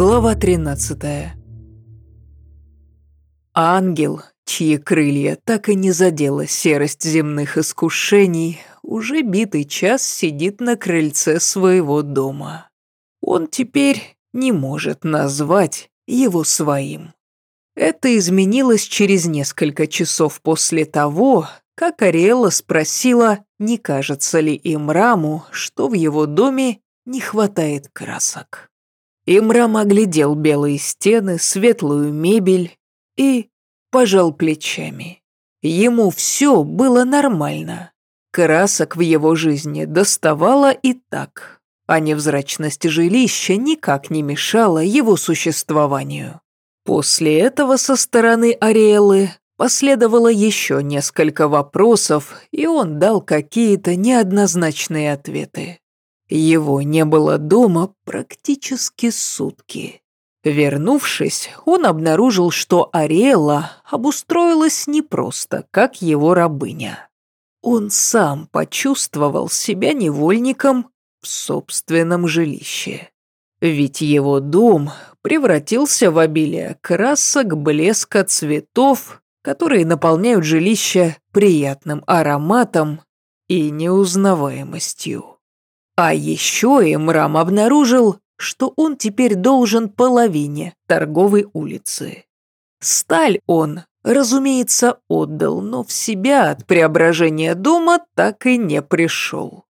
Глава 13 Ангел, чьи крылья так и не задела серость земных искушений, уже битый час сидит на крыльце своего дома. Он теперь не может назвать его своим. Это изменилось через несколько часов после того, как Ариэла спросила, не кажется ли им Раму, что в его доме не хватает красок. Имрам оглядел белые стены, светлую мебель и пожал плечами. Ему все было нормально. Красок в его жизни доставало и так, а невзрачность жилища никак не мешала его существованию. После этого со стороны Ариэлы последовало еще несколько вопросов, и он дал какие-то неоднозначные ответы. Его не было дома практически сутки. Вернувшись, он обнаружил, что Ариэла обустроилась не просто, как его рабыня. Он сам почувствовал себя невольником в собственном жилище. Ведь его дом превратился в обилие красок, блеска, цветов, которые наполняют жилище приятным ароматом и неузнаваемостью. А еще Имрам обнаружил, что он теперь должен половине торговой улицы. Сталь он, разумеется, отдал, но в себя от преображения дома так и не пришел.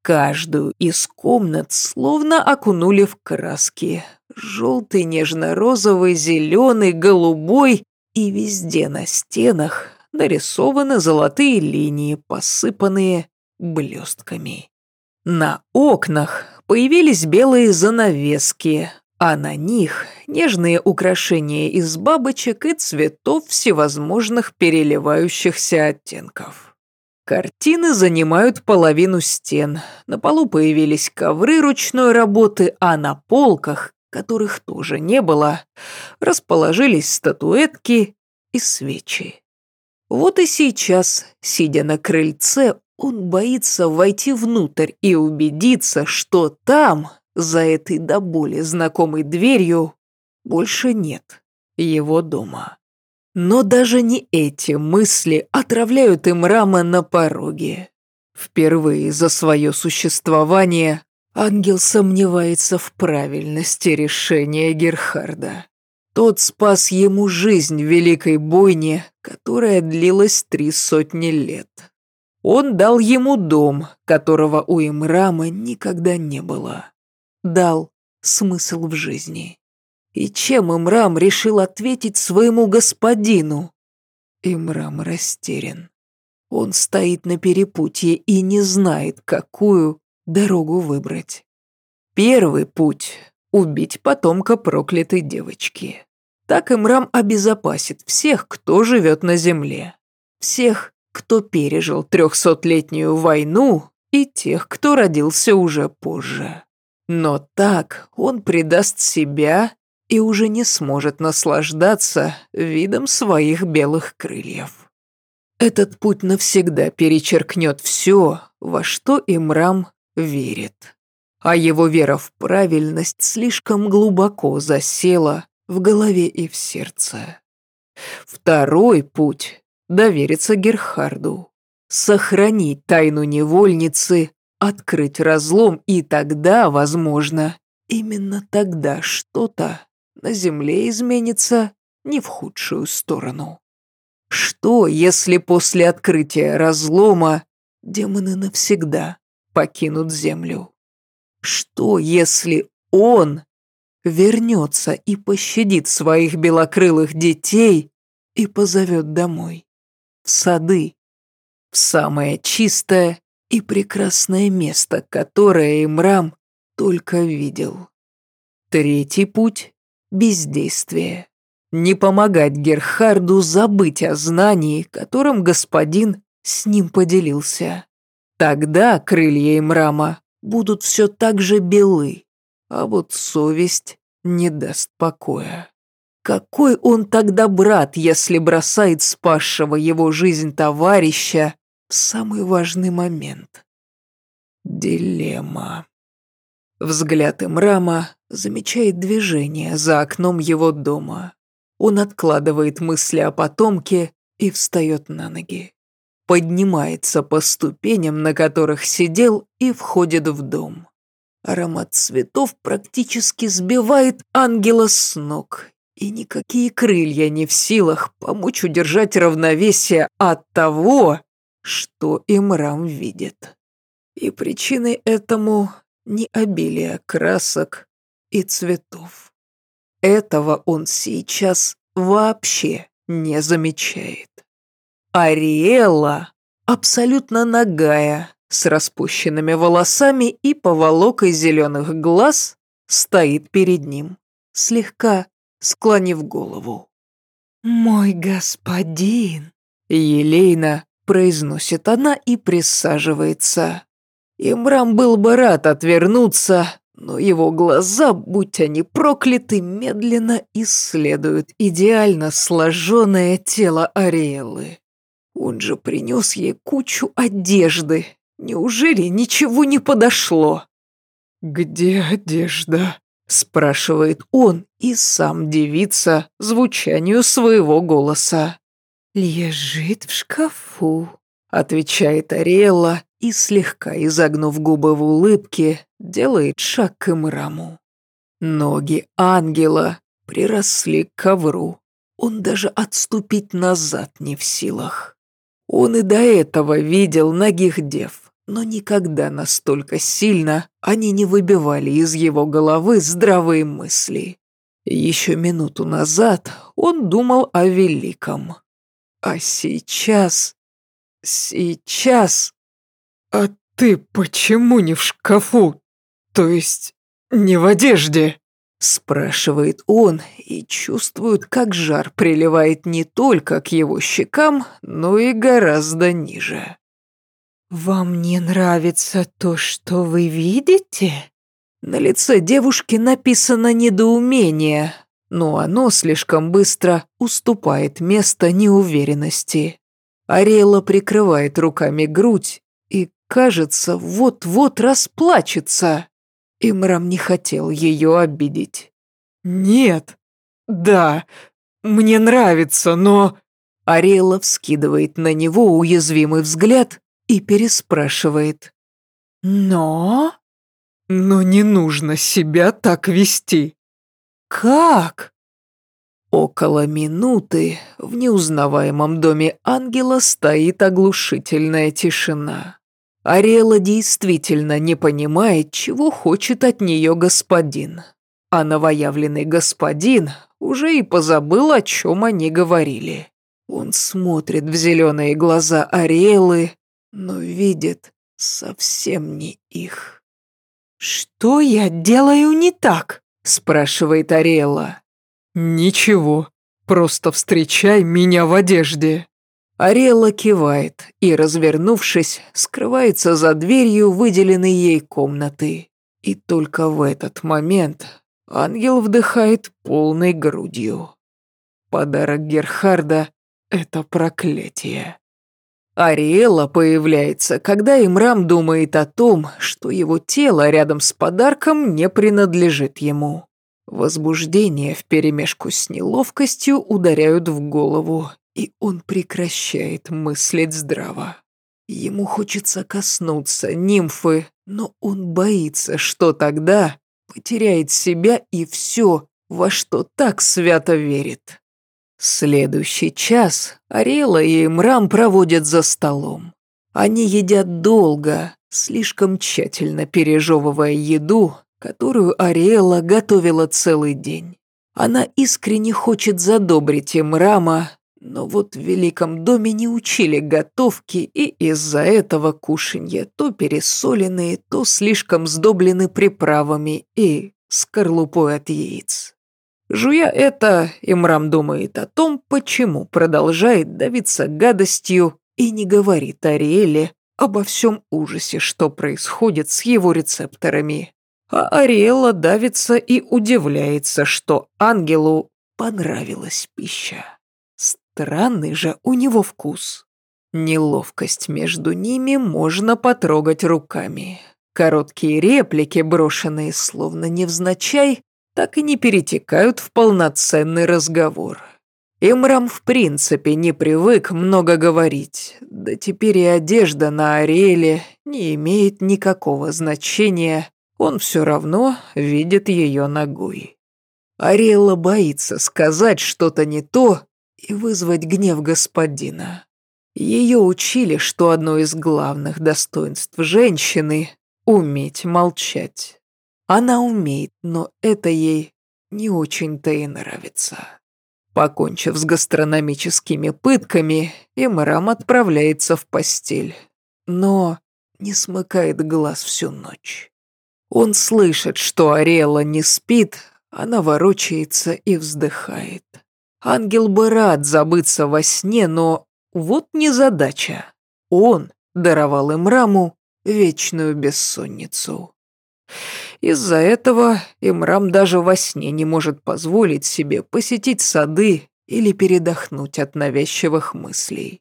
Каждую из комнат словно окунули в краски. Желтый, нежно-розовый, зеленый, голубой. И везде на стенах нарисованы золотые линии, посыпанные блестками. На окнах появились белые занавески, а на них нежные украшения из бабочек и цветов всевозможных переливающихся оттенков. Картины занимают половину стен, на полу появились ковры ручной работы, а на полках, которых тоже не было, расположились статуэтки и свечи. Вот и сейчас, сидя на крыльце, он боится войти внутрь и убедиться, что там, за этой до боли знакомой дверью, больше нет его дома. Но даже не эти мысли отравляют им Рама на пороге. Впервые за свое существование ангел сомневается в правильности решения Герхарда. Тот спас ему жизнь в великой бойне, которая длилась три сотни лет. Он дал ему дом, которого у Имрама никогда не было. Дал смысл в жизни. И чем Имрам решил ответить своему господину? Имрам растерян. Он стоит на перепутье и не знает, какую дорогу выбрать. Первый путь — убить потомка проклятой девочки. Так Имрам обезопасит всех, кто живет на земле. Всех, кто пережил трехсотлетнюю войну, и тех, кто родился уже позже. Но так он предаст себя и уже не сможет наслаждаться видом своих белых крыльев. Этот путь навсегда перечеркнет все, во что Имрам верит. А его вера в правильность слишком глубоко засела в голове и в сердце. Второй путь довериться Герхарду, сохранить тайну невольницы, открыть разлом, и тогда, возможно, именно тогда что-то на земле изменится не в худшую сторону. Что, если после открытия разлома демоны навсегда покинут землю? Что, если он вернется и пощадит своих белокрылых детей и позовет домой? В сады, в самое чистое и прекрасное место, которое Имрам только видел. Третий путь — бездействие. Не помогать Герхарду забыть о знании, которым господин с ним поделился. Тогда крылья Имрама будут все так же белы, а вот совесть не даст покоя. Какой он тогда брат, если бросает спасшего его жизнь товарища в самый важный момент? Дилемма. Взгляд Имрама замечает движение за окном его дома. Он откладывает мысли о потомке и встает на ноги. Поднимается по ступеням, на которых сидел, и входит в дом. Аромат цветов практически сбивает ангела с ног, и никакие крылья не в силах помочь удержать равновесие от того, что Имрам видит. И причиной этому не обилие красок и цветов. Этого он сейчас вообще не замечает. Ариэла абсолютно нагая, с распущенными волосами и поволокой зеленых глаз, стоит перед ним, слегка склонив голову. «Мой господин!» Елейно произносит она и присаживается. Имрам был бы рад отвернуться, но его глаза, будь они прокляты, медленно исследуют идеально сложенное тело Ариэлы. Он же принес ей кучу одежды. Неужели ничего не подошло? «Где одежда?» – спрашивает он и сам дивится звучанию своего голоса. «Лежит в шкафу», – отвечает Ариэла и, слегка изогнув губы в улыбке, делает шаг к Имраму. Ноги ангела приросли к ковру. Он даже отступить назад не в силах. Он и до этого видел ногих дев, но никогда настолько сильно они не выбивали из его головы здравые мысли. Еще минуту назад он думал о великом. А сейчас... Сейчас... А ты почему не в шкафу? То есть не в одежде? Спрашивает он и чувствует, как жар приливает не только к его щекам, но и гораздо ниже. «Вам не нравится то, что вы видите?» На лице девушки написано недоумение, но оно слишком быстро уступает место неуверенности. Ариэла прикрывает руками грудь и, кажется, вот-вот расплачется. Имрам не хотел ее обидеть. «Нет, да, мне нравится, но...» Ариэла вскидывает на него уязвимый взгляд и переспрашивает. «Но?» «Но не нужно себя так вести». «Как?» Около минуты в неузнаваемом доме ангела стоит оглушительная тишина. Ариэла действительно не понимает, чего хочет от нее господин. А новоявленный господин уже и позабыл, о чем они говорили. Он смотрит в зеленые глаза Ариэлы, но видит совсем не их. «Что я делаю не так?» – спрашивает Ариэла. «Ничего, просто встречай меня в одежде». Ариэла кивает и, развернувшись, скрывается за дверью выделенной ей комнаты. И только в этот момент ангел вдыхает полной грудью. Подарок Герхарда — это проклятие. Ариэла появляется, когда Имрам думает о том, что его тело рядом с подарком не принадлежит ему. Возбуждение вперемешку с неловкостью ударяют в голову, и он прекращает мыслить здраво. Ему хочется коснуться нимфы, но он боится, что тогда потеряет себя и все, во что так свято верит. Следующий час Арела и Мрам проводят за столом. Они едят долго, слишком тщательно пережевывая еду, которую Ариэла готовила целый день. Она искренне хочет задобрить Имрама, но вот в Великом доме не учили готовки, и из-за этого кушанья то пересоленные, то слишком сдоблены приправами и скорлупой от яиц. Жуя это, Имрам думает о том, почему продолжает давиться гадостью и не говорит Ариэле обо всем ужасе, что происходит с его рецепторами. А Ариэла давится и удивляется, что ангелу понравилась пища. Странный же у него вкус. Неловкость между ними можно потрогать руками. Короткие реплики, брошенные словно невзначай, так и не перетекают в полноценный разговор. Имрам в принципе не привык много говорить, да теперь и одежда на Ариэле не имеет никакого значения, он все равно видит ее ногой. Ариэла боится сказать что-то не то и вызвать гнев господина. Ее учили, что одно из главных достоинств женщины — уметь молчать. Она умеет, но это ей не очень-то и нравится. Покончив с гастрономическими пытками, Имрам отправляется в постель, но не смыкает глаз всю ночь. Он слышит, что Арела не спит, она ворочается и вздыхает. Ангел бы рад забыться во сне, но вот незадача. Он даровал им раму вечную бессонницу. Из-за этого Имрам даже во сне не может позволить себе посетить сады или передохнуть от навязчивых мыслей.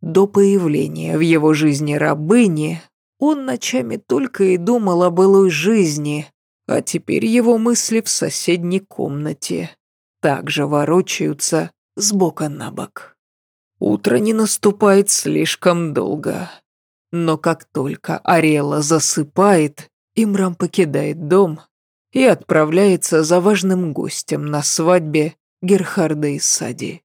До появления в его жизни рабыни он ночами только и думал о былой жизни, а теперь его мысли в соседней комнате также ворочаются с бока на бок. Утро не наступает слишком долго. Но как только Арела засыпает, Имрам покидает дом и отправляется за важным гостем на свадьбе Герхарда и Сади.